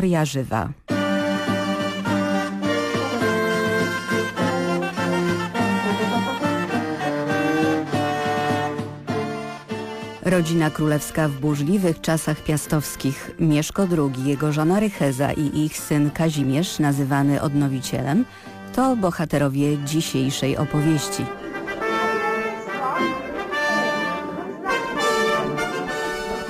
Historia żywa. Rodzina królewska w burzliwych czasach piastowskich Mieszko II, jego żona Rycheza i ich syn Kazimierz, nazywany odnowicielem, to bohaterowie dzisiejszej opowieści.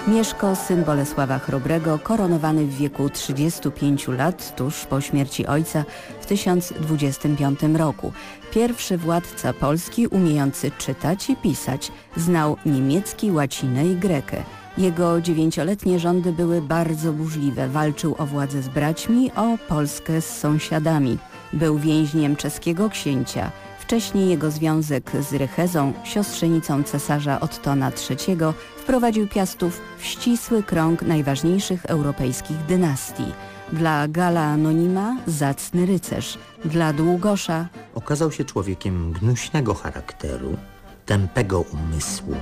Mieszko, syn Bolesława Chrobrego, koronowany w wieku 35 lat, tuż po śmierci ojca w 1025 roku. Pierwszy władca Polski umiejący czytać i pisać, znał niemiecki, łacinę i grekę. Jego dziewięcioletnie rządy były bardzo burzliwe. Walczył o władzę z braćmi, o Polskę z sąsiadami. Był więźniem czeskiego księcia. Wcześniej jego związek z Rychezą, siostrzenicą cesarza Ottona III, wprowadził Piastów w ścisły krąg najważniejszych europejskich dynastii. Dla Gala Anonima zacny rycerz, dla Długosza okazał się człowiekiem gnuśnego charakteru, tępego umysłu.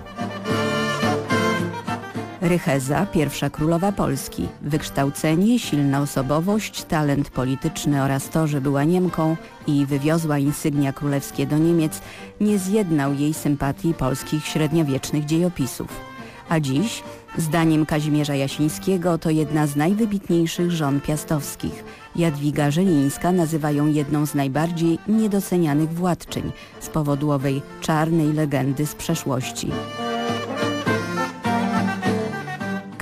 Rycheza, pierwsza królowa Polski. Wykształcenie, silna osobowość, talent polityczny oraz to, że była Niemką i wywiozła insygnia królewskie do Niemiec, nie zjednał jej sympatii polskich średniowiecznych dziejopisów. A dziś, zdaniem Kazimierza Jasińskiego, to jedna z najwybitniejszych żon piastowskich. Jadwiga Żelińska nazywa ją jedną z najbardziej niedocenianych władczyń z powodu owej czarnej legendy z przeszłości.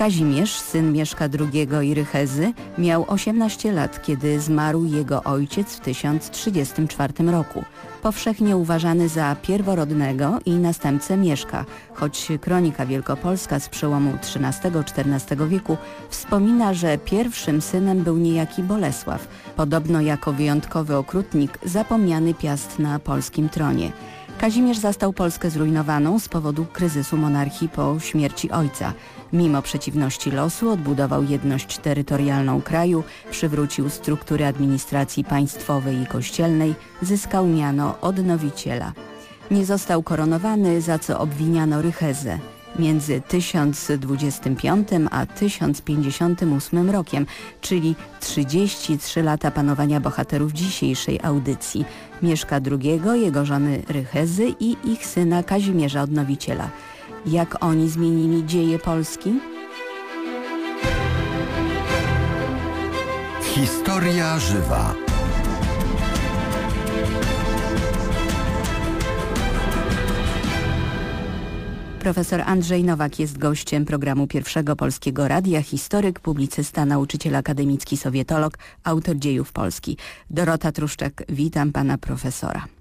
Kazimierz, syn Mieszka II i Rychezy, miał 18 lat, kiedy zmarł jego ojciec w 1034 roku. Powszechnie uważany za pierworodnego i następcę Mieszka, choć kronika wielkopolska z przełomu XIII-XIV wieku wspomina, że pierwszym synem był niejaki Bolesław, podobno jako wyjątkowy okrutnik zapomniany piast na polskim tronie. Kazimierz zastał Polskę zrujnowaną z powodu kryzysu monarchii po śmierci ojca. Mimo przeciwności losu odbudował jedność terytorialną kraju, przywrócił struktury administracji państwowej i kościelnej, zyskał miano odnowiciela. Nie został koronowany, za co obwiniano Rychezę. Między 1025 a 1058 rokiem, czyli 33 lata panowania bohaterów dzisiejszej audycji, Mieszka II, jego żony Rychezy i ich syna Kazimierza Odnowiciela – jak oni zmienili dzieje Polski? Historia żywa. Profesor Andrzej Nowak jest gościem programu Pierwszego Polskiego Radia, historyk, publicysta, nauczyciel akademicki, sowietolog, autor dziejów Polski. Dorota Truszczak, witam pana profesora.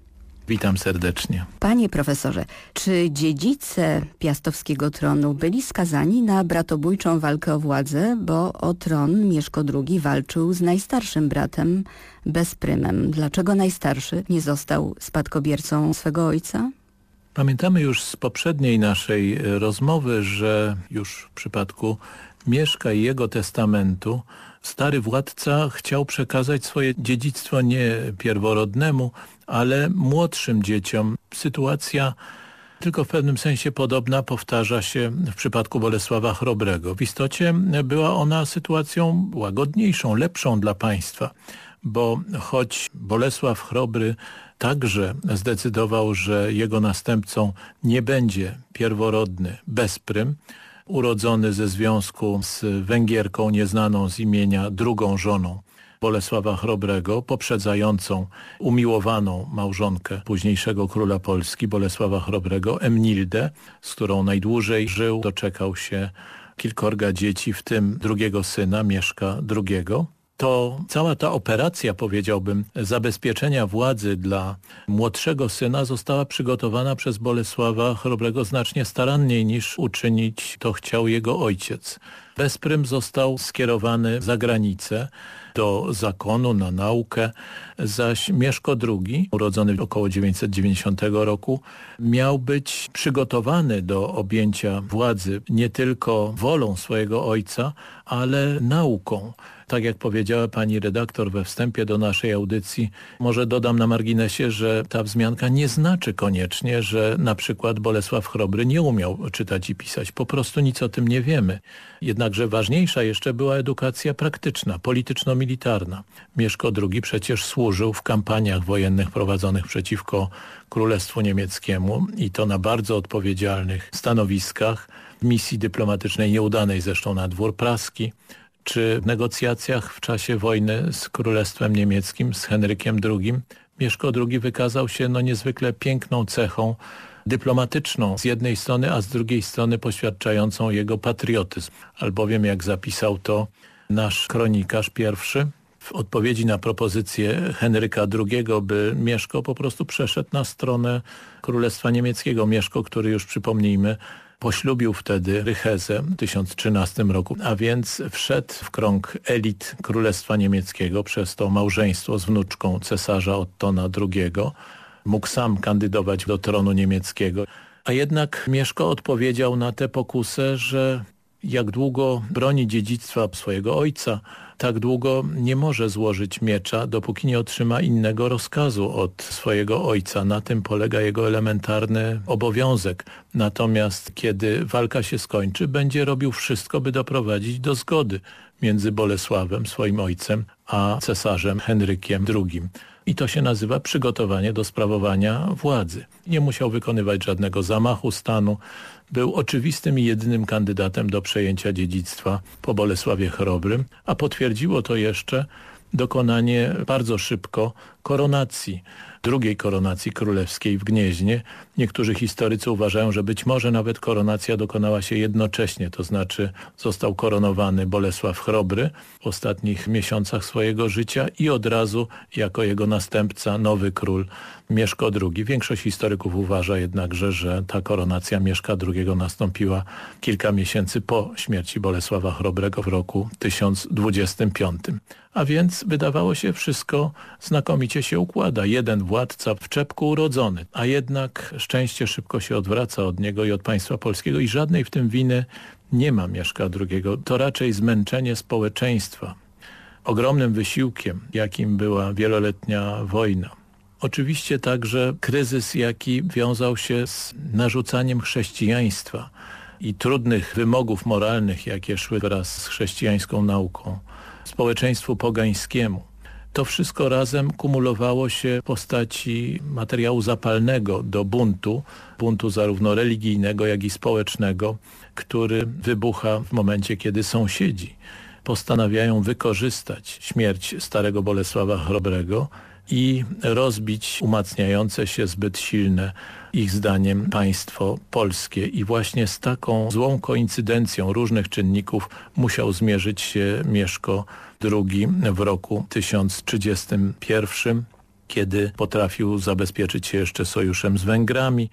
Witam serdecznie. Panie profesorze, czy dziedzice piastowskiego tronu byli skazani na bratobójczą walkę o władzę, bo o tron Mieszko II walczył z najstarszym bratem Bezprymem. Dlaczego najstarszy nie został spadkobiercą swego ojca? Pamiętamy już z poprzedniej naszej rozmowy, że już w przypadku Mieszka i jego testamentu stary władca chciał przekazać swoje dziedzictwo nie pierworodnemu, ale młodszym dzieciom. Sytuacja tylko w pewnym sensie podobna powtarza się w przypadku Bolesława Chrobrego. W istocie była ona sytuacją łagodniejszą, lepszą dla państwa, bo choć Bolesław Chrobry także zdecydował, że jego następcą nie będzie pierworodny bezprym, urodzony ze związku z Węgierką nieznaną z imienia drugą żoną Bolesława Chrobrego, poprzedzającą umiłowaną małżonkę późniejszego króla Polski Bolesława Chrobrego, Emnildę, z którą najdłużej żył, doczekał się kilkorga dzieci, w tym drugiego syna, Mieszka II to cała ta operacja, powiedziałbym, zabezpieczenia władzy dla młodszego syna została przygotowana przez Bolesława Chrobrego znacznie staranniej niż uczynić to chciał jego ojciec. Bezprym został skierowany za granicę do zakonu, na naukę, zaś Mieszko II, urodzony około 990 roku, miał być przygotowany do objęcia władzy nie tylko wolą swojego ojca, ale nauką Tak jak powiedziała pani redaktor we wstępie do naszej audycji, może dodam na marginesie, że ta wzmianka nie znaczy koniecznie, że na przykład Bolesław Chrobry nie umiał czytać i pisać. Po prostu nic o tym nie wiemy. Jednakże ważniejsza jeszcze była edukacja praktyczna, polityczno-militarna. Mieszko II przecież służył w kampaniach wojennych prowadzonych przeciwko Królestwu Niemieckiemu i to na bardzo odpowiedzialnych stanowiskach misji dyplomatycznej nieudanej zresztą na dwór praski czy w negocjacjach w czasie wojny z Królestwem Niemieckim, z Henrykiem II. Mieszko II wykazał się no niezwykle piękną cechą dyplomatyczną z jednej strony, a z drugiej strony poświadczającą jego patriotyzm. Albowiem, jak zapisał to nasz kronikarz pierwszy, w odpowiedzi na propozycję Henryka II, by Mieszko po prostu przeszedł na stronę Królestwa Niemieckiego. Mieszko, który już przypomnijmy, poślubił wtedy Rychezę w 1013 roku, a więc wszedł w krąg elit Królestwa Niemieckiego przez to małżeństwo z wnuczką cesarza Ottona II. Mógł sam kandydować do tronu niemieckiego. A jednak Mieszko odpowiedział na tę pokusę, że jak długo broni dziedzictwa swojego ojca, tak długo nie może złożyć miecza, dopóki nie otrzyma innego rozkazu od swojego ojca. Na tym polega jego elementarny obowiązek. Natomiast kiedy walka się skończy, będzie robił wszystko, by doprowadzić do zgody między Bolesławem, swoim ojcem, a cesarzem Henrykiem II. I to się nazywa przygotowanie do sprawowania władzy. Nie musiał wykonywać żadnego zamachu stanu, był oczywistym i jedynym kandydatem do przejęcia dziedzictwa po Bolesławie Chrobrym, a potwierdziło to jeszcze dokonanie bardzo szybko koronacji drugiej koronacji królewskiej w Gnieźnie. Niektórzy historycy uważają, że być może nawet koronacja dokonała się jednocześnie, to znaczy został koronowany Bolesław Chrobry w ostatnich miesiącach swojego życia i od razu jako jego następca nowy król Mieszko II. Większość historyków uważa jednakże, że ta koronacja Mieszka II nastąpiła kilka miesięcy po śmierci Bolesława Chrobrego w roku 1025. A więc wydawało się wszystko znakomicie się układa. Jeden władca w czepku urodzony, a jednak szczęście szybko się odwraca od niego i od państwa polskiego i żadnej w tym winy nie ma Mieszka II. To raczej zmęczenie społeczeństwa. Ogromnym wysiłkiem, jakim była wieloletnia wojna. Oczywiście także kryzys, jaki wiązał się z narzucaniem chrześcijaństwa i trudnych wymogów moralnych, jakie szły wraz z chrześcijańską nauką społeczeństwu pogańskiemu. To wszystko razem kumulowało się w postaci materiału zapalnego do buntu, buntu zarówno religijnego, jak i społecznego, który wybucha w momencie, kiedy sąsiedzi postanawiają wykorzystać śmierć starego Bolesława Chrobrego i rozbić umacniające się zbyt silne ich zdaniem państwo polskie. I właśnie z taką złą koincydencją różnych czynników musiał zmierzyć się Mieszko II w roku 1031, kiedy potrafił zabezpieczyć się jeszcze sojuszem z Węgrami,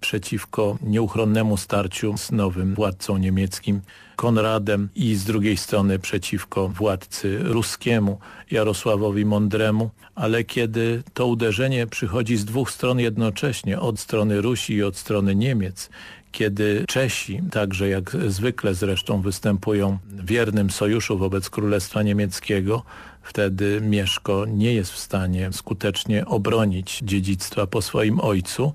przeciwko nieuchronnemu starciu z nowym władcą niemieckim Konradem i z drugiej strony przeciwko władcy ruskiemu Jarosławowi Mądremu, ale kiedy to uderzenie przychodzi z dwóch stron jednocześnie, od strony Rusi i od strony Niemiec, kiedy Czesi, także jak zwykle zresztą występują w wiernym sojuszu wobec Królestwa Niemieckiego, wtedy Mieszko nie jest w stanie skutecznie obronić dziedzictwa po swoim ojcu,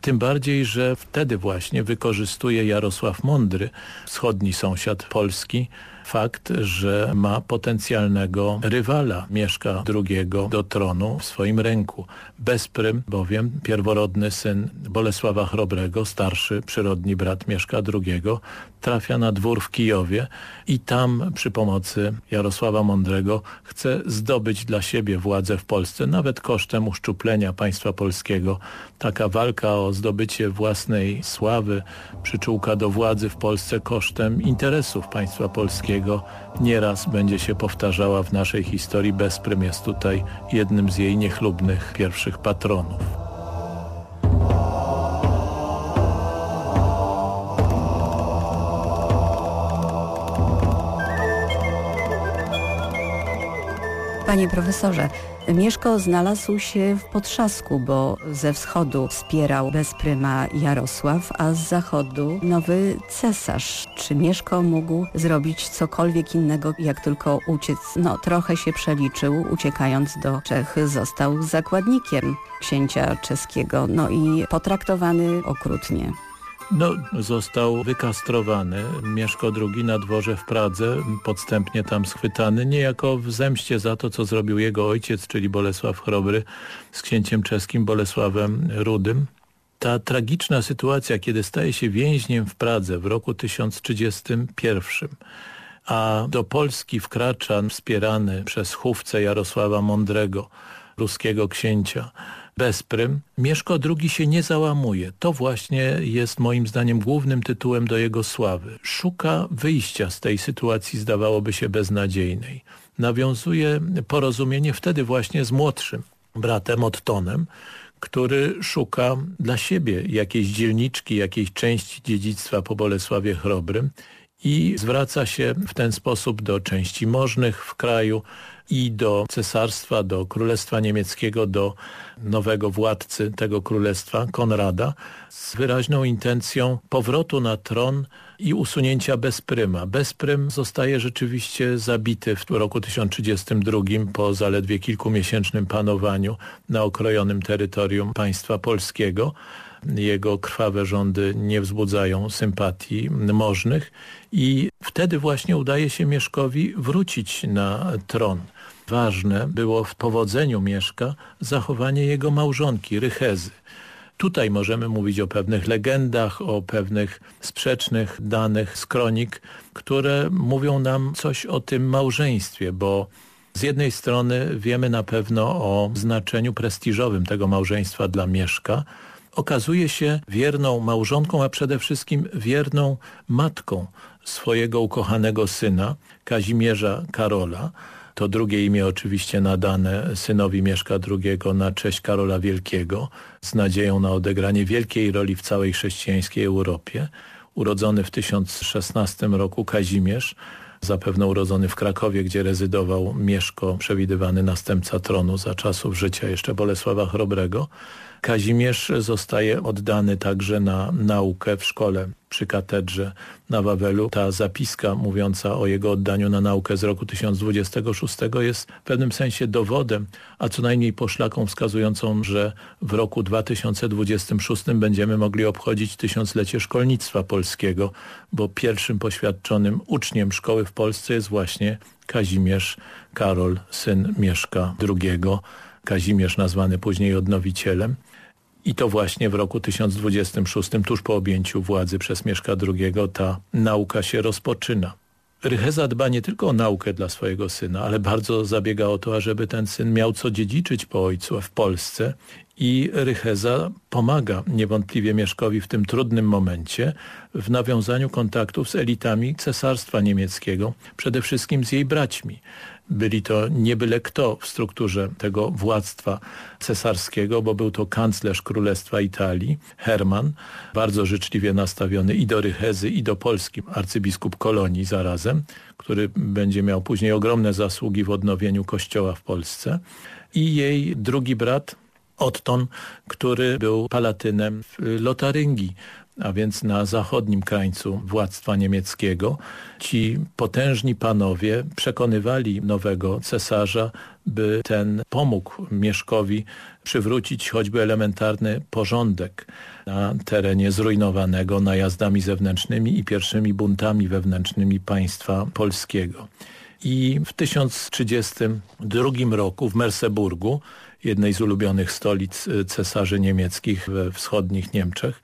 tym bardziej, że wtedy właśnie wykorzystuje Jarosław Mądry, wschodni sąsiad Polski, fakt, że ma potencjalnego rywala Mieszka II do tronu w swoim ręku. Bezprym bowiem pierworodny syn Bolesława Chrobrego, starszy przyrodni brat Mieszka II, trafia na dwór w Kijowie i tam przy pomocy Jarosława Mądrego chce zdobyć dla siebie władzę w Polsce, nawet kosztem uszczuplenia państwa polskiego. Taka walka o zdobycie własnej sławy, przyczółka do władzy w Polsce kosztem interesów państwa polskiego nieraz będzie się powtarzała w naszej historii. Bezprym jest tutaj jednym z jej niechlubnych pierwszych patronów. Panie profesorze, Mieszko znalazł się w potrzasku, bo ze wschodu wspierał bezpryma Jarosław, a z zachodu nowy cesarz. Czy Mieszko mógł zrobić cokolwiek innego, jak tylko uciec? No, trochę się przeliczył, uciekając do Czech, został zakładnikiem księcia czeskiego, no i potraktowany okrutnie. No, został wykastrowany. Mieszko II na dworze w Pradze, podstępnie tam schwytany, niejako w zemście za to, co zrobił jego ojciec, czyli Bolesław Chrobry z księciem czeskim Bolesławem Rudym. Ta tragiczna sytuacja, kiedy staje się więźniem w Pradze w roku 1031, a do Polski wkracza wspierany przez chówcę Jarosława Mądrego, ruskiego księcia, Bezprym, Mieszko II się nie załamuje. To właśnie jest moim zdaniem głównym tytułem do jego sławy. Szuka wyjścia z tej sytuacji zdawałoby się beznadziejnej. Nawiązuje porozumienie wtedy właśnie z młodszym bratem Ottonem, który szuka dla siebie jakiejś dzielniczki, jakiejś części dziedzictwa po Bolesławie Chrobrym i zwraca się w ten sposób do części możnych w kraju, i do cesarstwa, do królestwa niemieckiego, do nowego władcy tego królestwa, Konrada, z wyraźną intencją powrotu na tron i usunięcia Bezpryma. Bezprym zostaje rzeczywiście zabity w roku 1032 po zaledwie kilkumiesięcznym panowaniu na okrojonym terytorium państwa polskiego jego krwawe rządy nie wzbudzają sympatii możnych i wtedy właśnie udaje się Mieszkowi wrócić na tron. Ważne było w powodzeniu Mieszka zachowanie jego małżonki, Rychezy. Tutaj możemy mówić o pewnych legendach, o pewnych sprzecznych danych z kronik, które mówią nam coś o tym małżeństwie, bo z jednej strony wiemy na pewno o znaczeniu prestiżowym tego małżeństwa dla Mieszka, okazuje się wierną małżonką, a przede wszystkim wierną matką swojego ukochanego syna, Kazimierza Karola. To drugie imię oczywiście nadane synowi Mieszka II na cześć Karola Wielkiego z nadzieją na odegranie wielkiej roli w całej chrześcijańskiej Europie. Urodzony w 1016 roku Kazimierz, zapewne urodzony w Krakowie, gdzie rezydował Mieszko, przewidywany następca tronu za czasów życia jeszcze Bolesława Chrobrego, Kazimierz zostaje oddany także na naukę w szkole przy katedrze na Wawelu. Ta zapiska mówiąca o jego oddaniu na naukę z roku 1026 jest w pewnym sensie dowodem, a co najmniej poszlaką wskazującą, że w roku 2026 będziemy mogli obchodzić tysiąclecie szkolnictwa polskiego, bo pierwszym poświadczonym uczniem szkoły w Polsce jest właśnie Kazimierz Karol, syn Mieszka II, Kazimierz nazwany później odnowicielem. I to właśnie w roku 1026, tuż po objęciu władzy przez Mieszka II, ta nauka się rozpoczyna. Rycheza dba nie tylko o naukę dla swojego syna, ale bardzo zabiega o to, ażeby ten syn miał co dziedziczyć po ojcu w Polsce i Rycheza pomaga niewątpliwie Mieszkowi w tym trudnym momencie w nawiązaniu kontaktów z elitami cesarstwa niemieckiego, przede wszystkim z jej braćmi. Byli to nie byle kto w strukturze tego władztwa cesarskiego, bo był to kanclerz Królestwa Italii, Herman, bardzo życzliwie nastawiony i do Rychezy, i do Polski, arcybiskup Kolonii zarazem, który będzie miał później ogromne zasługi w odnowieniu kościoła w Polsce. I jej drugi brat, Otton, który był palatynem w Lotaryngii, a więc na zachodnim krańcu władztwa niemieckiego. Ci potężni panowie przekonywali nowego cesarza, by ten pomógł Mieszkowi przywrócić choćby elementarny porządek na terenie zrujnowanego najazdami zewnętrznymi i pierwszymi buntami wewnętrznymi państwa polskiego. I w 1032 roku w Merseburgu, jednej z ulubionych stolic cesarzy niemieckich we wschodnich Niemczech,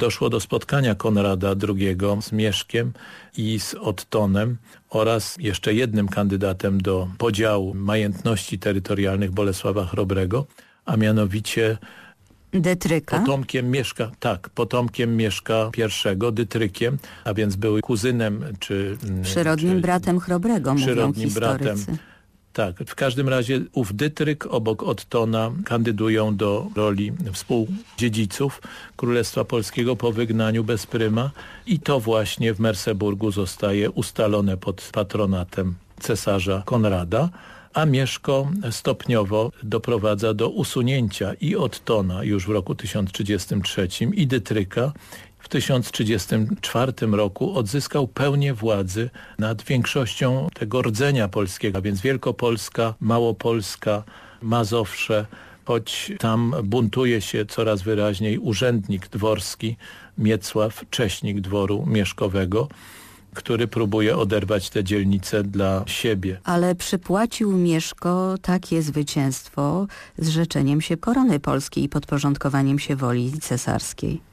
doszło do spotkania Konrada II z Mieszkiem i z Ottonem oraz jeszcze jednym kandydatem do podziału majętności terytorialnych Bolesława Chrobrego, a mianowicie Dytryka? Potomkiem Mieszka, tak, potomkiem Mieszka I, Dytrykiem, a więc był kuzynem czy... Przyrodnim czy, bratem Chrobrego, mówią historycy. bratem tak, w każdym razie ów Dytryk obok Ottona kandydują do roli współdziedziców Królestwa Polskiego po wygnaniu Bezpryma i to właśnie w Merseburgu zostaje ustalone pod patronatem cesarza Konrada, a Mieszko stopniowo doprowadza do usunięcia i Ottona już w roku 1033 i Dytryka w 1034 roku odzyskał pełnię władzy nad większością tego rdzenia polskiego, a więc Wielkopolska, Małopolska, Mazowsze, choć tam buntuje się coraz wyraźniej urzędnik dworski Miecław, cześnik dworu mieszkowego, który próbuje oderwać te dzielnice dla siebie. Ale przypłacił Mieszko takie zwycięstwo zrzeczeniem się korony polskiej i podporządkowaniem się woli cesarskiej.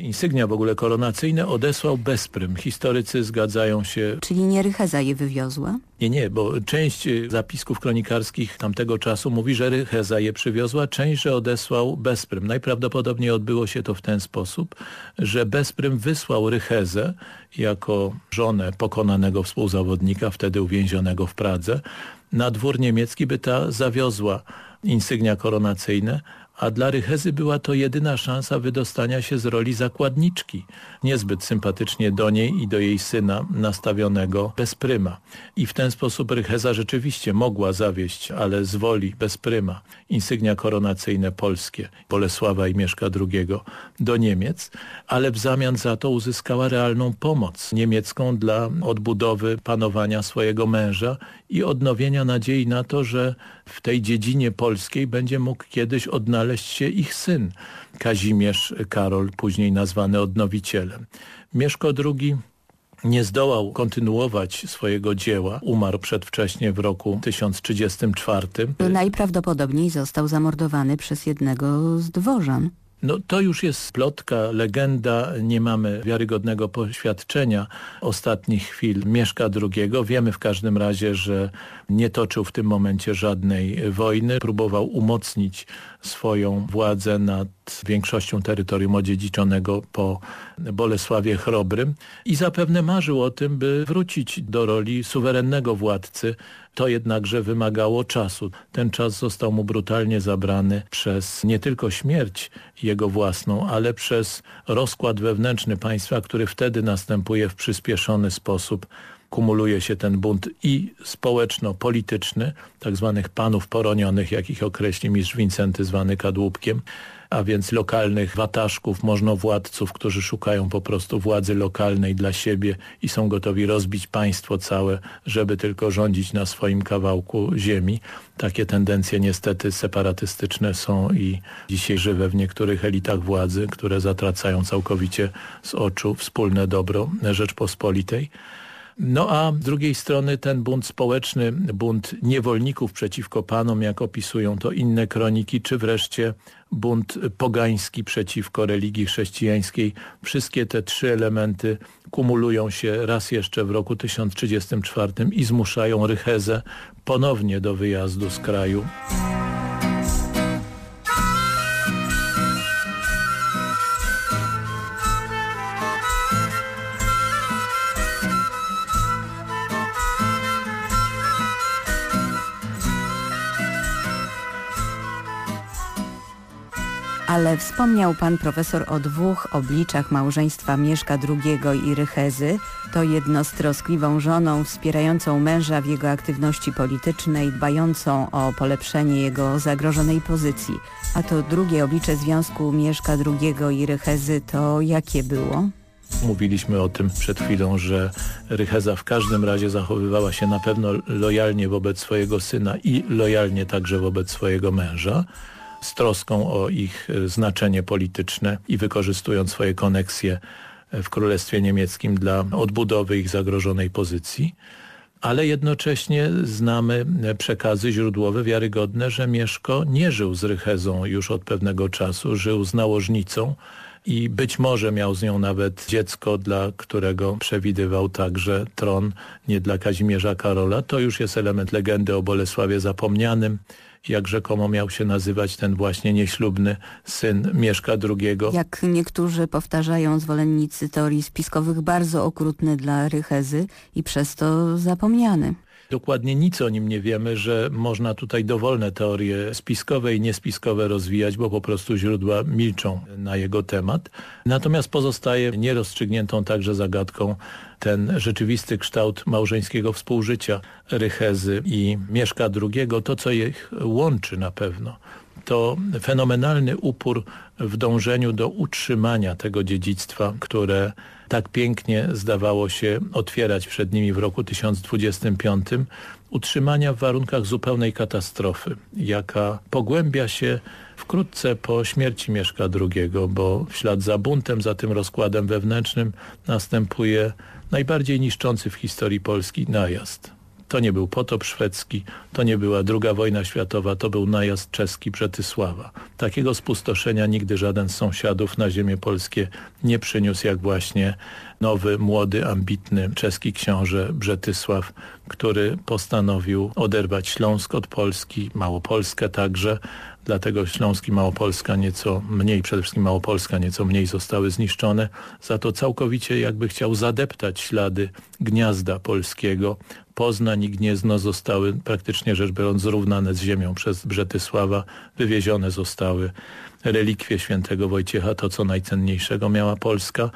Insygnia w ogóle koronacyjne odesłał bezprym. Historycy zgadzają się... Czyli nie Rycheza je wywiozła? Nie, nie, bo część zapisków kronikarskich tamtego czasu mówi, że Rycheza je przywiozła, część, że odesłał bezprym. Najprawdopodobniej odbyło się to w ten sposób, że bezprym wysłał Rychezę jako żonę pokonanego współzawodnika, wtedy uwięzionego w Pradze, na dwór niemiecki, by ta zawiozła insygnia koronacyjne, a dla Rychezy była to jedyna szansa wydostania się z roli zakładniczki, niezbyt sympatycznie do niej i do jej syna nastawionego bez pryma. I w ten sposób Rycheza rzeczywiście mogła zawieść, ale z woli bez pryma, insygnia koronacyjne polskie Bolesława i Mieszka II do Niemiec, ale w zamian za to uzyskała realną pomoc niemiecką dla odbudowy panowania swojego męża i odnowienia nadziei na to, że w tej dziedzinie polskiej będzie mógł kiedyś odnaleźć się ich syn, Kazimierz Karol, później nazwany odnowicielem. Mieszko II nie zdołał kontynuować swojego dzieła. Umarł przedwcześnie w roku 1034. Najprawdopodobniej został zamordowany przez jednego z dworzan. No to już jest plotka, legenda, nie mamy wiarygodnego poświadczenia ostatnich chwil Mieszka II. Wiemy w każdym razie, że nie toczył w tym momencie żadnej wojny, próbował umocnić swoją władzę nad większością terytorium odziedziczonego po Bolesławie Chrobrym i zapewne marzył o tym, by wrócić do roli suwerennego władcy. To jednakże wymagało czasu. Ten czas został mu brutalnie zabrany przez nie tylko śmierć jego własną, ale przez rozkład wewnętrzny państwa, który wtedy następuje w przyspieszony sposób kumuluje się ten bunt i społeczno-polityczny, tak zwanych panów poronionych, jak ich określi mistrz Wincenty zwany kadłubkiem, a więc lokalnych wataszków, możnowładców, którzy szukają po prostu władzy lokalnej dla siebie i są gotowi rozbić państwo całe, żeby tylko rządzić na swoim kawałku ziemi. Takie tendencje niestety separatystyczne są i dzisiaj żywe w niektórych elitach władzy, które zatracają całkowicie z oczu wspólne dobro Rzeczpospolitej. No a z drugiej strony ten bunt społeczny, bunt niewolników przeciwko panom, jak opisują to inne kroniki, czy wreszcie bunt pogański przeciwko religii chrześcijańskiej. Wszystkie te trzy elementy kumulują się raz jeszcze w roku 1034 i zmuszają Rychezę ponownie do wyjazdu z kraju. Ale wspomniał pan profesor o dwóch obliczach małżeństwa Mieszka II i Rychezy. To jedno z troskliwą żoną wspierającą męża w jego aktywności politycznej, dbającą o polepszenie jego zagrożonej pozycji. A to drugie oblicze związku Mieszka II i Rychezy to jakie było? Mówiliśmy o tym przed chwilą, że Rycheza w każdym razie zachowywała się na pewno lojalnie wobec swojego syna i lojalnie także wobec swojego męża z troską o ich e, znaczenie polityczne i wykorzystując swoje koneksje e, w Królestwie Niemieckim dla odbudowy ich zagrożonej pozycji. Ale jednocześnie znamy e, przekazy źródłowe wiarygodne, że Mieszko nie żył z Rychezą już od pewnego czasu, żył z nałożnicą i być może miał z nią nawet dziecko, dla którego przewidywał także tron, nie dla Kazimierza Karola. To już jest element legendy o Bolesławie Zapomnianym, jak rzekomo miał się nazywać ten właśnie nieślubny syn Mieszka II. Jak niektórzy powtarzają zwolennicy teorii spiskowych, bardzo okrutny dla Rychezy i przez to zapomniany. Dokładnie nic o nim nie wiemy, że można tutaj dowolne teorie spiskowe i niespiskowe rozwijać, bo po prostu źródła milczą na jego temat. Natomiast pozostaje nierozstrzygniętą także zagadką ten rzeczywisty kształt małżeńskiego współżycia Rychezy i Mieszka II, to co ich łączy na pewno to fenomenalny upór w dążeniu do utrzymania tego dziedzictwa, które tak pięknie zdawało się otwierać przed nimi w roku 1025, utrzymania w warunkach zupełnej katastrofy, jaka pogłębia się wkrótce po śmierci Mieszka II, bo w ślad za buntem, za tym rozkładem wewnętrznym następuje najbardziej niszczący w historii Polski najazd. To nie był potop szwedzki, to nie była druga wojna światowa, to był najazd czeski Brzetysława. Takiego spustoszenia nigdy żaden z sąsiadów na ziemię polskie nie przyniósł jak właśnie nowy, młody, ambitny czeski książę Brzetysław, który postanowił oderwać Śląsk od Polski, Małopolskę także, dlatego Śląsk i Małopolska nieco mniej, przede wszystkim Małopolska nieco mniej zostały zniszczone, za to całkowicie jakby chciał zadeptać ślady gniazda polskiego. Poznań i Gniezno zostały praktycznie rzecz biorąc zrównane z ziemią przez Brzetysława, wywiezione zostały relikwie świętego Wojciecha, to co najcenniejszego miała Polska.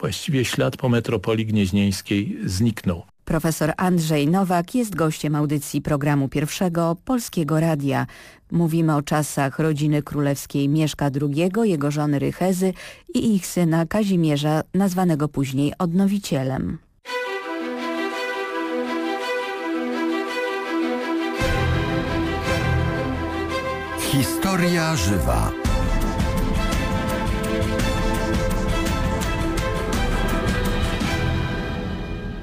Właściwie ślad po metropolii gnieźnieńskiej zniknął. Profesor Andrzej Nowak jest gościem audycji programu pierwszego Polskiego Radia. Mówimy o czasach rodziny królewskiej Mieszka II, jego żony Rychezy i ich syna Kazimierza, nazwanego później Odnowicielem. Historia żywa.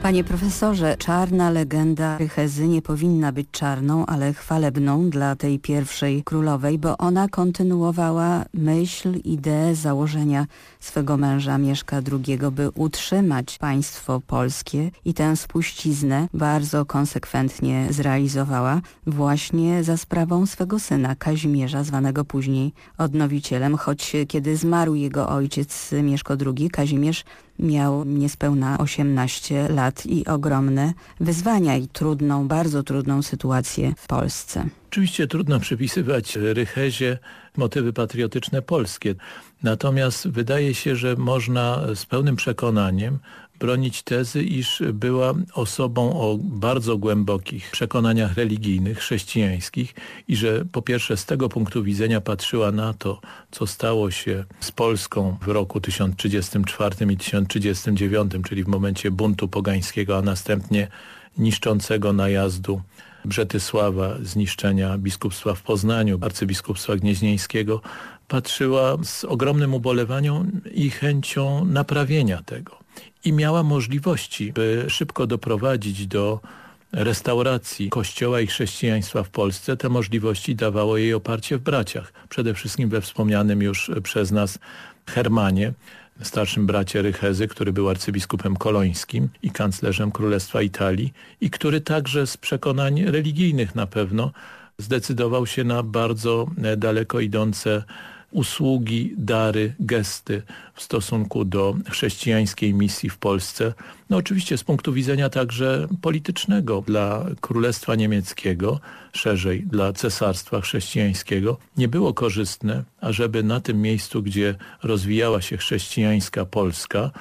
Panie profesorze, czarna legenda Rychezy nie powinna być czarną, ale chwalebną dla tej pierwszej królowej, bo ona kontynuowała myśl, ideę, założenia swego męża Mieszka II, by utrzymać państwo polskie i tę spuściznę bardzo konsekwentnie zrealizowała właśnie za sprawą swego syna Kazimierza, zwanego później odnowicielem, choć kiedy zmarł jego ojciec Mieszko II, Kazimierz miał niespełna 18 lat i ogromne wyzwania i trudną, bardzo trudną sytuację w Polsce. Oczywiście trudno przypisywać Rychezie motywy patriotyczne polskie, natomiast wydaje się, że można z pełnym przekonaniem bronić tezy, iż była osobą o bardzo głębokich przekonaniach religijnych, chrześcijańskich i że po pierwsze z tego punktu widzenia patrzyła na to, co stało się z Polską w roku 1034 i 1039, czyli w momencie buntu pogańskiego, a następnie niszczącego najazdu Brzetysława, zniszczenia biskupstwa w Poznaniu, arcybiskupstwa gnieźnieńskiego, patrzyła z ogromnym ubolewaniem i chęcią naprawienia tego i miała możliwości, by szybko doprowadzić do restauracji kościoła i chrześcijaństwa w Polsce. Te możliwości dawało jej oparcie w braciach. Przede wszystkim we wspomnianym już przez nas Hermanie, starszym bracie Rychezy, który był arcybiskupem kolońskim i kanclerzem Królestwa Italii i który także z przekonań religijnych na pewno zdecydował się na bardzo daleko idące usługi, dary, gesty w stosunku do chrześcijańskiej misji w Polsce. No oczywiście z punktu widzenia także politycznego dla Królestwa Niemieckiego, szerzej dla Cesarstwa Chrześcijańskiego, nie było korzystne, ażeby na tym miejscu, gdzie rozwijała się chrześcijańska Polska,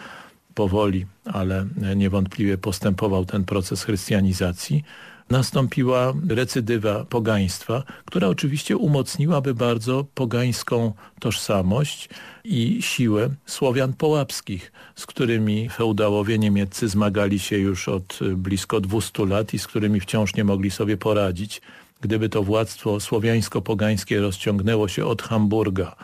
powoli, ale niewątpliwie postępował ten proces chrystianizacji, nastąpiła recydywa pogaństwa, która oczywiście umocniłaby bardzo pogańską tożsamość i siłę Słowian połapskich, z którymi feudałowie niemieccy zmagali się już od blisko 200 lat i z którymi wciąż nie mogli sobie poradzić. Gdyby to władztwo słowiańsko-pogańskie rozciągnęło się od Hamburga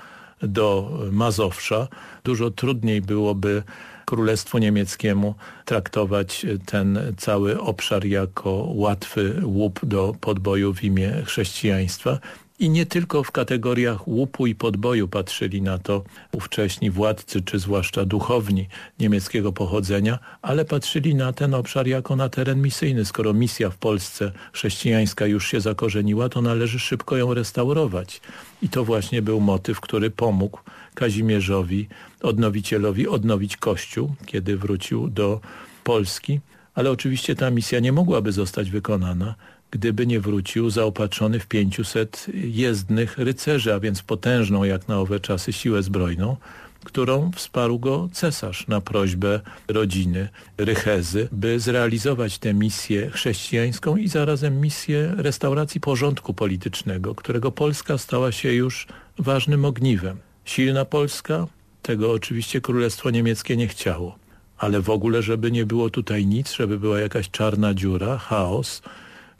do Mazowsza, dużo trudniej byłoby Królestwu Niemieckiemu traktować ten cały obszar jako łatwy łup do podboju w imię chrześcijaństwa. I nie tylko w kategoriach łupu i podboju patrzyli na to ówcześni władcy, czy zwłaszcza duchowni niemieckiego pochodzenia, ale patrzyli na ten obszar jako na teren misyjny. Skoro misja w Polsce chrześcijańska już się zakorzeniła, to należy szybko ją restaurować. I to właśnie był motyw, który pomógł Kazimierzowi, odnowicielowi, odnowić Kościół, kiedy wrócił do Polski. ale oczywiście ta misja nie mogłaby zostać wykonana, gdyby nie wrócił zaopatrzony w 500 jezdnych rycerzy, a więc potężną jak na owe czasy siłę zbrojną, którą wsparł go cesarz na prośbę rodziny Rychezy, by zrealizować tę misję chrześcijańską i zarazem misję restauracji porządku politycznego, którego Polska stała się już ważnym ogniwem. Silna Polska, tego oczywiście Królestwo Niemieckie nie chciało, ale w ogóle, żeby nie było tutaj nic, żeby była jakaś czarna dziura, chaos,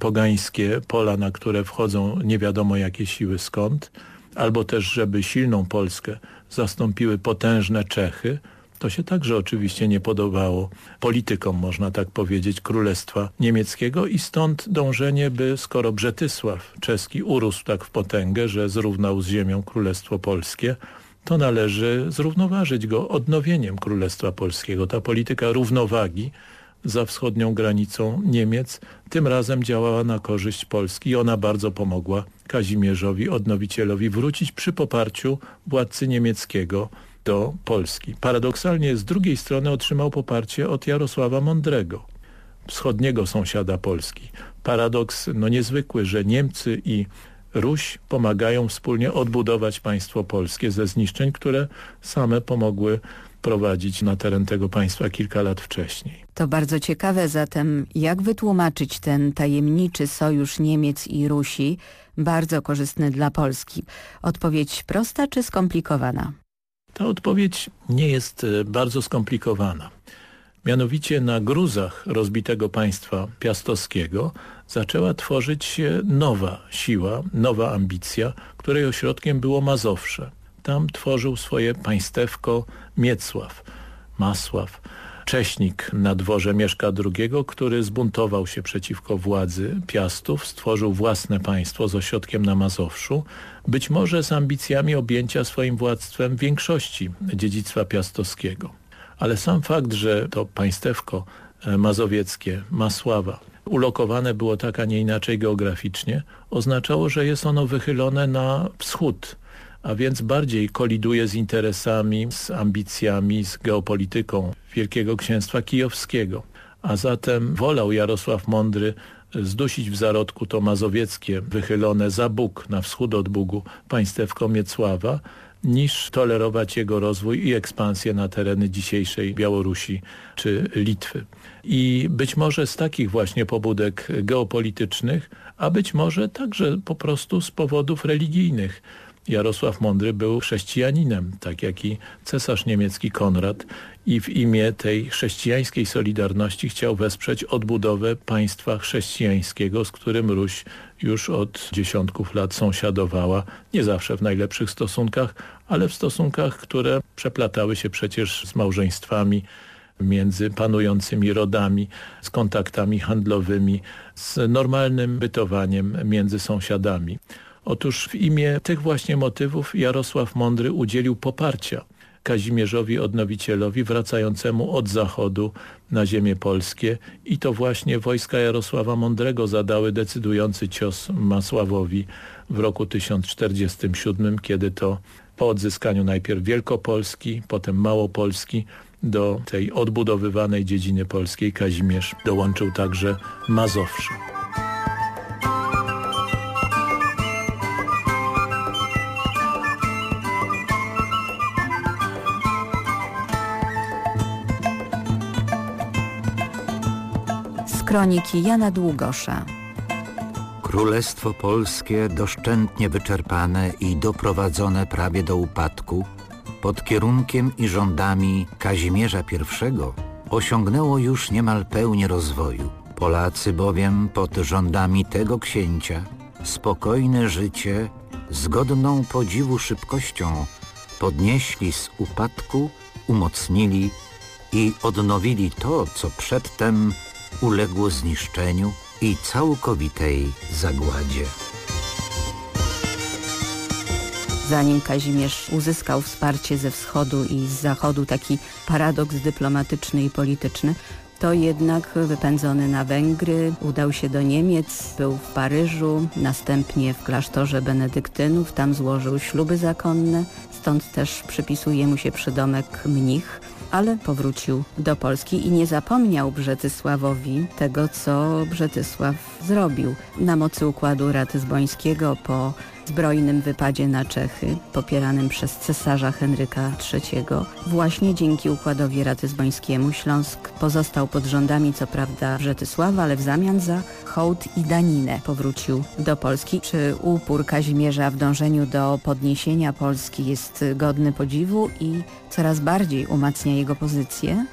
pogańskie pola, na które wchodzą nie wiadomo jakie siły skąd, albo też, żeby silną Polskę zastąpiły potężne Czechy, to się także oczywiście nie podobało politykom, można tak powiedzieć, Królestwa Niemieckiego i stąd dążenie, by skoro Brzetysław czeski urósł tak w potęgę, że zrównał z ziemią Królestwo Polskie, to należy zrównoważyć go odnowieniem Królestwa Polskiego. Ta polityka równowagi za wschodnią granicą Niemiec tym razem działała na korzyść Polski i ona bardzo pomogła Kazimierzowi, odnowicielowi, wrócić przy poparciu władcy niemieckiego do Polski. Paradoksalnie z drugiej strony otrzymał poparcie od Jarosława Mądrego, wschodniego sąsiada Polski. Paradoks no niezwykły, że Niemcy i Ruś pomagają wspólnie odbudować państwo polskie ze zniszczeń, które same pomogły prowadzić na teren tego państwa kilka lat wcześniej. To bardzo ciekawe zatem, jak wytłumaczyć ten tajemniczy sojusz Niemiec i Rusi, bardzo korzystny dla Polski. Odpowiedź prosta czy skomplikowana? Ta odpowiedź nie jest e, bardzo skomplikowana. Mianowicie na gruzach rozbitego państwa piastowskiego zaczęła tworzyć się nowa siła, nowa ambicja, której ośrodkiem było Mazowsze. Tam tworzył swoje państewko Miecław, Masław, Cześnik na dworze Mieszka II, który zbuntował się przeciwko władzy Piastów, stworzył własne państwo z ośrodkiem na Mazowszu, być może z ambicjami objęcia swoim władztwem większości dziedzictwa piastowskiego. Ale sam fakt, że to państewko e, mazowieckie, Masława, ulokowane było tak, a nie inaczej geograficznie, oznaczało, że jest ono wychylone na wschód, a więc bardziej koliduje z interesami, z ambicjami, z geopolityką Wielkiego Księstwa Kijowskiego. A zatem wolał Jarosław Mądry zdusić w zarodku to mazowieckie, wychylone za Bóg, na wschód od Bugu, państewko Miecława, niż tolerować jego rozwój i ekspansję na tereny dzisiejszej Białorusi czy Litwy. I być może z takich właśnie pobudek geopolitycznych, a być może także po prostu z powodów religijnych Jarosław Mądry był chrześcijaninem, tak jak i cesarz niemiecki Konrad i w imię tej chrześcijańskiej solidarności chciał wesprzeć odbudowę państwa chrześcijańskiego, z którym Ruś już od dziesiątków lat sąsiadowała, nie zawsze w najlepszych stosunkach, ale w stosunkach, które przeplatały się przecież z małżeństwami, między panującymi rodami, z kontaktami handlowymi, z normalnym bytowaniem między sąsiadami. Otóż w imię tych właśnie motywów Jarosław Mądry udzielił poparcia Kazimierzowi Odnowicielowi wracającemu od zachodu na ziemię polskie i to właśnie wojska Jarosława Mądrego zadały decydujący cios Masławowi w roku 1047, kiedy to po odzyskaniu najpierw Wielkopolski, potem Małopolski do tej odbudowywanej dziedziny polskiej Kazimierz dołączył także Mazowsze. Kroniki Jana Długosza. Królestwo Polskie doszczętnie wyczerpane i doprowadzone prawie do upadku pod kierunkiem i rządami Kazimierza I osiągnęło już niemal pełnię rozwoju. Polacy bowiem pod rządami tego księcia spokojne życie z godną podziwu szybkością podnieśli z upadku, umocnili i odnowili to, co przedtem uległo zniszczeniu i całkowitej zagładzie. Zanim Kazimierz uzyskał wsparcie ze wschodu i z zachodu, taki paradoks dyplomatyczny i polityczny, to jednak wypędzony na Węgry, udał się do Niemiec, był w Paryżu, następnie w klasztorze benedyktynów, tam złożył śluby zakonne, stąd też przypisuje mu się przydomek mnich ale powrócił do Polski i nie zapomniał Brzetysławowi tego, co Brzetysław zrobił. Na mocy układu ratyzbońskiego po zbrojnym wypadzie na Czechy, popieranym przez cesarza Henryka III. Właśnie dzięki układowi ratyzbońskiemu Śląsk pozostał pod rządami co prawda Brzetysława, ale w zamian za hołd i daninę powrócił do Polski. Czy upór Kazimierza w dążeniu do podniesienia Polski jest godny podziwu i coraz bardziej umacnia jego pozycję?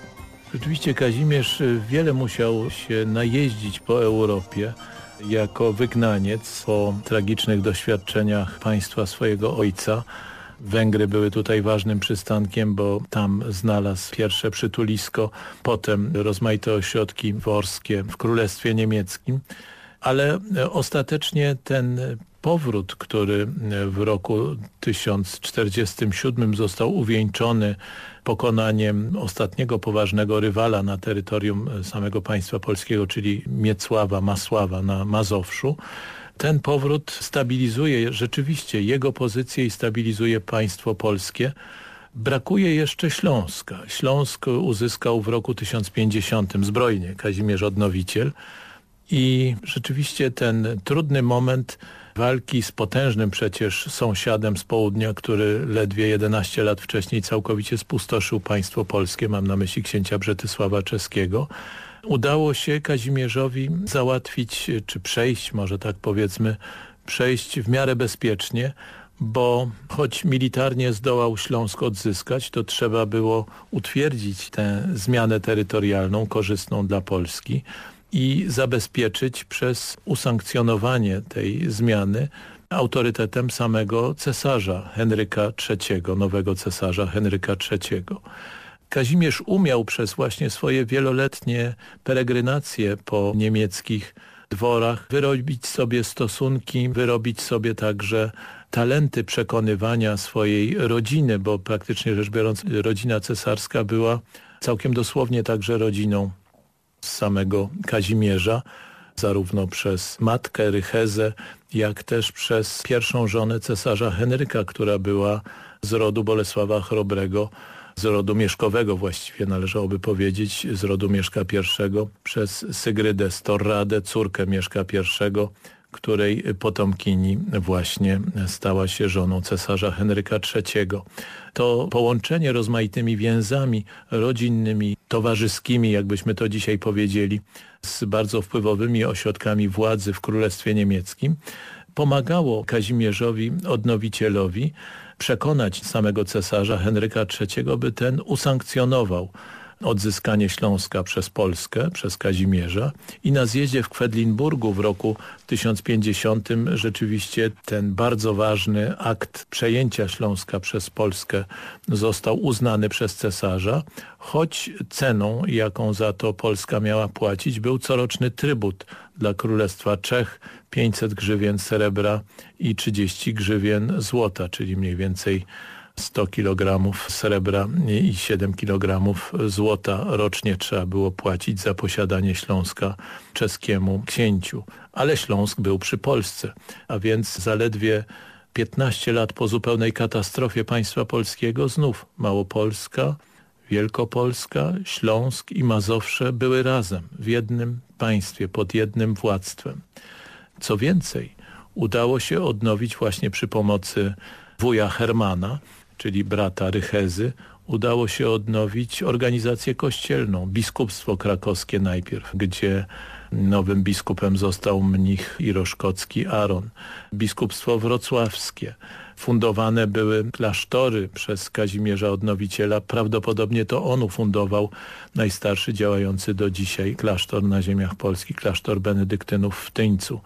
Rzeczywiście Kazimierz wiele musiał się najeździć po Europie jako wygnaniec po tragicznych doświadczeniach państwa swojego ojca. Węgry były tutaj ważnym przystankiem, bo tam znalazł pierwsze przytulisko, potem rozmaite ośrodki worskie w Królestwie Niemieckim. Ale ostatecznie ten powrót, który w roku 1047 został uwieńczony pokonaniem ostatniego poważnego rywala na terytorium samego państwa polskiego, czyli Miecława, Masława na Mazowszu, ten powrót stabilizuje rzeczywiście jego pozycję i stabilizuje państwo polskie. Brakuje jeszcze Śląska. Śląsk uzyskał w roku 1050 zbrojnie Kazimierz Odnowiciel i rzeczywiście ten trudny moment walki z potężnym przecież sąsiadem z południa, który ledwie 11 lat wcześniej całkowicie spustoszył państwo polskie, mam na myśli księcia Brzetysława Czeskiego, udało się Kazimierzowi załatwić, czy przejść, może tak powiedzmy, przejść w miarę bezpiecznie, bo choć militarnie zdołał Śląsk odzyskać, to trzeba było utwierdzić tę zmianę terytorialną korzystną dla Polski i zabezpieczyć przez usankcjonowanie tej zmiany autorytetem samego cesarza Henryka III, nowego cesarza Henryka III. Kazimierz umiał przez właśnie swoje wieloletnie peregrinacje po niemieckich dworach wyrobić sobie stosunki, wyrobić sobie także talenty przekonywania swojej rodziny, bo praktycznie rzecz biorąc rodzina cesarska była całkiem dosłownie także rodziną samego Kazimierza, zarówno przez matkę Rychezę, jak też przez pierwszą żonę cesarza Henryka, która była z rodu Bolesława Chrobrego, z rodu Mieszkowego właściwie należałoby powiedzieć, z rodu Mieszka I, przez Sygrydę Storradę, córkę Mieszka I, której potomkini właśnie stała się żoną cesarza Henryka III. To połączenie rozmaitymi więzami rodzinnymi, towarzyskimi, jakbyśmy to dzisiaj powiedzieli, z bardzo wpływowymi ośrodkami władzy w Królestwie Niemieckim, pomagało Kazimierzowi Odnowicielowi przekonać samego cesarza Henryka III, by ten usankcjonował odzyskanie Śląska przez Polskę, przez Kazimierza i na zjeździe w Kwedlinburgu w roku 1050 rzeczywiście ten bardzo ważny akt przejęcia Śląska przez Polskę został uznany przez cesarza, choć ceną, jaką za to Polska miała płacić, był coroczny trybut dla Królestwa Czech 500 grzywien srebra i 30 grzywien złota, czyli mniej więcej 100 kg srebra i 7 kg złota rocznie trzeba było płacić za posiadanie Śląska czeskiemu księciu. Ale Śląsk był przy Polsce, a więc zaledwie 15 lat po zupełnej katastrofie państwa polskiego znów Małopolska, Wielkopolska, Śląsk i Mazowsze były razem w jednym państwie, pod jednym władztwem. Co więcej, udało się odnowić właśnie przy pomocy wuja Hermana, czyli brata Rychezy, udało się odnowić organizację kościelną, biskupstwo krakowskie najpierw, gdzie nowym biskupem został mnich iroszkocki Aaron, biskupstwo wrocławskie. Fundowane były klasztory przez Kazimierza Odnowiciela. Prawdopodobnie to on ufundował najstarszy działający do dzisiaj klasztor na ziemiach polskich, klasztor benedyktynów w Tyńcu.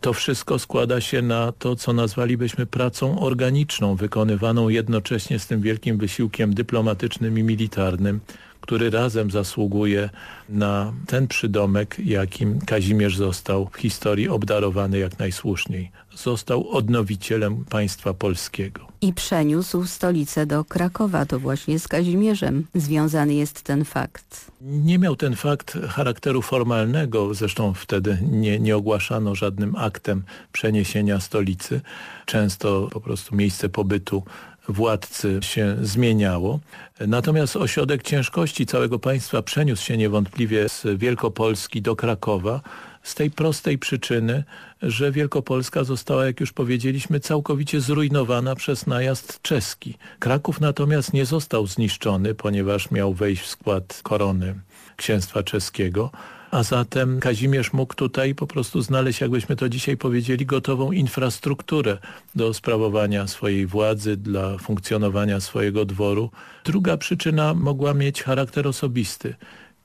To wszystko składa się na to, co nazwalibyśmy pracą organiczną, wykonywaną jednocześnie z tym wielkim wysiłkiem dyplomatycznym i militarnym, który razem zasługuje na ten przydomek, jakim Kazimierz został w historii obdarowany jak najsłuszniej. został odnowicielem państwa polskiego. I przeniósł stolicę do Krakowa, to właśnie z Kazimierzem związany jest ten fakt. Nie miał ten fakt charakteru formalnego, zresztą wtedy nie, nie ogłaszano żadnym aktem przeniesienia stolicy. Często po prostu miejsce pobytu władcy się zmieniało. Natomiast ośrodek ciężkości całego państwa przeniósł się niewątpliwie z Wielkopolski do Krakowa z tej prostej przyczyny, że Wielkopolska została, jak już powiedzieliśmy, całkowicie zrujnowana przez najazd czeski. Kraków natomiast nie został zniszczony, ponieważ miał wejść w skład korony księstwa czeskiego a zatem Kazimierz mógł tutaj po prostu znaleźć, jakbyśmy to dzisiaj powiedzieli, gotową infrastrukturę do sprawowania swojej władzy, dla funkcjonowania swojego dworu. Druga przyczyna mogła mieć charakter osobisty.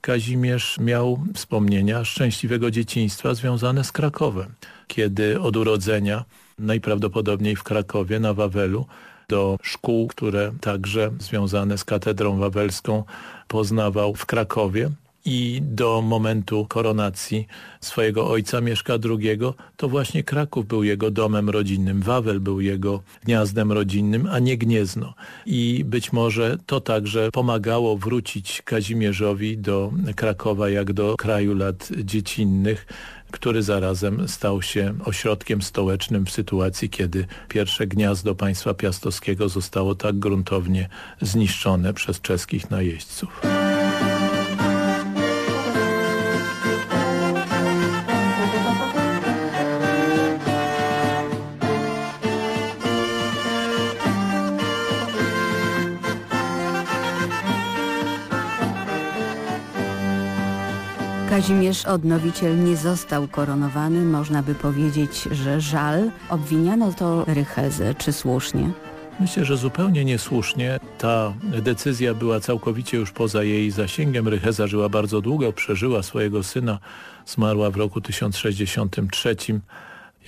Kazimierz miał wspomnienia szczęśliwego dzieciństwa związane z Krakowem, kiedy od urodzenia, najprawdopodobniej w Krakowie, na Wawelu, do szkół, które także związane z katedrą wawelską poznawał w Krakowie i do momentu koronacji swojego ojca Mieszka II, to właśnie Kraków był jego domem rodzinnym, Wawel był jego gniazdem rodzinnym, a nie Gniezno. I być może to także pomagało wrócić Kazimierzowi do Krakowa jak do kraju lat dziecinnych, który zarazem stał się ośrodkiem stołecznym w sytuacji, kiedy pierwsze gniazdo państwa piastowskiego zostało tak gruntownie zniszczone przez czeskich najeźdźców. Kazimierz Odnowiciel nie został koronowany, można by powiedzieć, że żal. Obwiniano to Rychezę, czy słusznie? Myślę, że zupełnie niesłusznie. Ta decyzja była całkowicie już poza jej zasięgiem. Rycheza żyła bardzo długo, przeżyła swojego syna, zmarła w roku 1063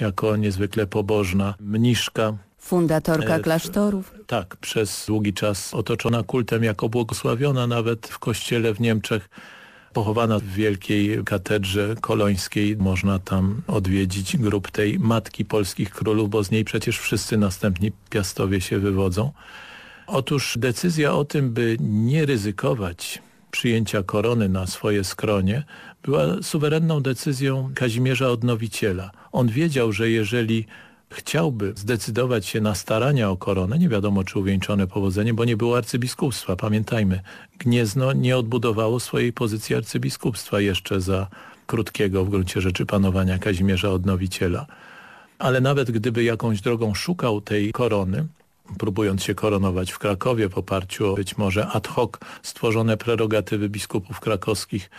jako niezwykle pobożna mniszka. Fundatorka e, klasztorów. Tak, przez długi czas otoczona kultem jako błogosławiona nawet w kościele w Niemczech pochowana w wielkiej katedrze kolońskiej. Można tam odwiedzić grób tej matki polskich królów, bo z niej przecież wszyscy następni piastowie się wywodzą. Otóż decyzja o tym, by nie ryzykować przyjęcia korony na swoje skronie była suwerenną decyzją Kazimierza Odnowiciela. On wiedział, że jeżeli chciałby zdecydować się na starania o koronę, nie wiadomo czy uwieńczone powodzenie, bo nie było arcybiskupstwa. Pamiętajmy, Gniezno nie odbudowało swojej pozycji arcybiskupstwa jeszcze za krótkiego w gruncie rzeczy panowania Kazimierza Odnowiciela. Ale nawet gdyby jakąś drogą szukał tej korony, próbując się koronować w Krakowie w oparciu o być może ad hoc stworzone prerogatywy biskupów krakowskich,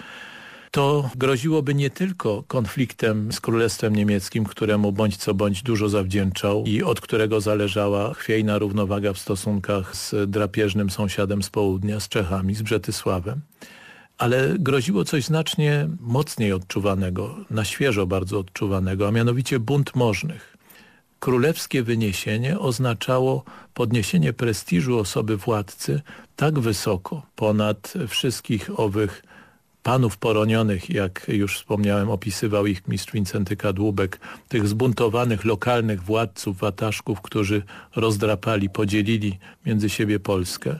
to groziłoby nie tylko konfliktem z Królestwem Niemieckim, któremu bądź co bądź dużo zawdzięczał i od którego zależała chwiejna równowaga w stosunkach z drapieżnym sąsiadem z południa, z Czechami, z Brzetysławem, ale groziło coś znacznie mocniej odczuwanego, na świeżo bardzo odczuwanego, a mianowicie bunt możnych. Królewskie wyniesienie oznaczało podniesienie prestiżu osoby władcy tak wysoko ponad wszystkich owych panów poronionych, jak już wspomniałem, opisywał ich mistrz Wincenty Kadłubek, tych zbuntowanych lokalnych władców, wataszków, którzy rozdrapali, podzielili między siebie Polskę,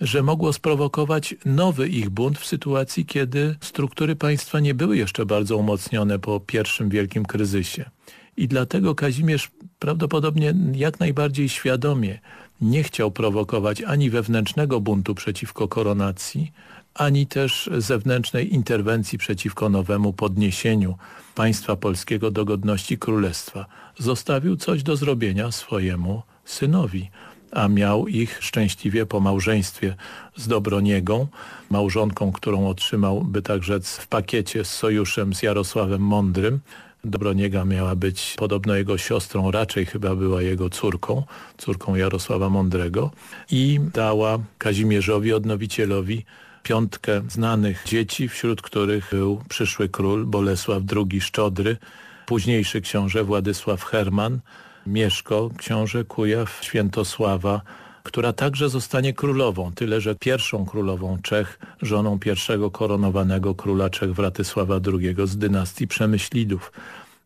że mogło sprowokować nowy ich bunt w sytuacji, kiedy struktury państwa nie były jeszcze bardzo umocnione po pierwszym wielkim kryzysie. I dlatego Kazimierz prawdopodobnie jak najbardziej świadomie nie chciał prowokować ani wewnętrznego buntu przeciwko koronacji, ani też zewnętrznej interwencji przeciwko nowemu podniesieniu państwa polskiego do godności królestwa. Zostawił coś do zrobienia swojemu synowi, a miał ich szczęśliwie po małżeństwie z Dobroniegą, małżonką, którą otrzymał, by tak rzec, w pakiecie z sojuszem z Jarosławem Mądrym, Dobroniega miała być podobno jego siostrą, raczej chyba była jego córką, córką Jarosława Mądrego i dała Kazimierzowi Odnowicielowi piątkę znanych dzieci, wśród których był przyszły król Bolesław II Szczodry, późniejszy książę Władysław Herman, Mieszko, książę Kujaw Świętosława, która także zostanie królową, tyle że pierwszą królową Czech, żoną pierwszego koronowanego króla Czech Władysława II z dynastii Przemyślidów.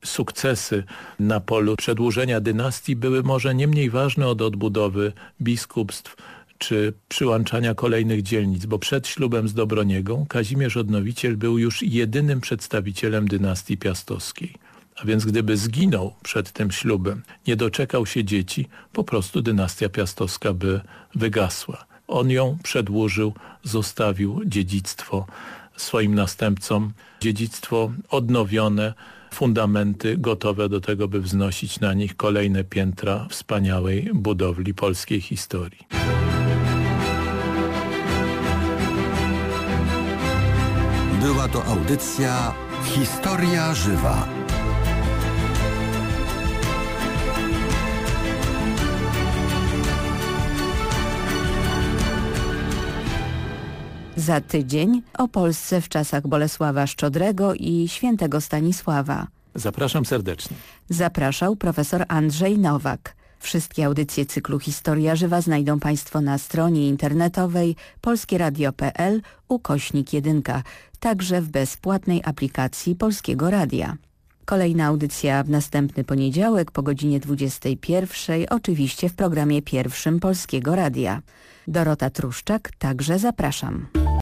sukcesy na polu przedłużenia dynastii były może nie mniej ważne od odbudowy biskupstw czy przyłączania kolejnych dzielnic, bo przed ślubem z Dobroniegą Kazimierz Odnowiciel był już jedynym przedstawicielem dynastii piastowskiej. A więc gdyby zginął przed tym ślubem, nie doczekał się dzieci, po prostu dynastia piastowska by wygasła. On ją przedłużył, zostawił dziedzictwo swoim następcom, dziedzictwo odnowione, fundamenty gotowe do tego, by wznosić na nich kolejne piętra wspaniałej budowli polskiej historii. Była to audycja Historia Żywa. Za tydzień o Polsce w czasach Bolesława Szczodrego i świętego Stanisława. Zapraszam serdecznie. Zapraszał profesor Andrzej Nowak. Wszystkie audycje cyklu Historia Żywa znajdą Państwo na stronie internetowej polskieradio.pl ukośnik 1, także w bezpłatnej aplikacji Polskiego Radia. Kolejna audycja w następny poniedziałek po godzinie 21, oczywiście w programie pierwszym Polskiego Radia. Dorota Truszczak, także zapraszam.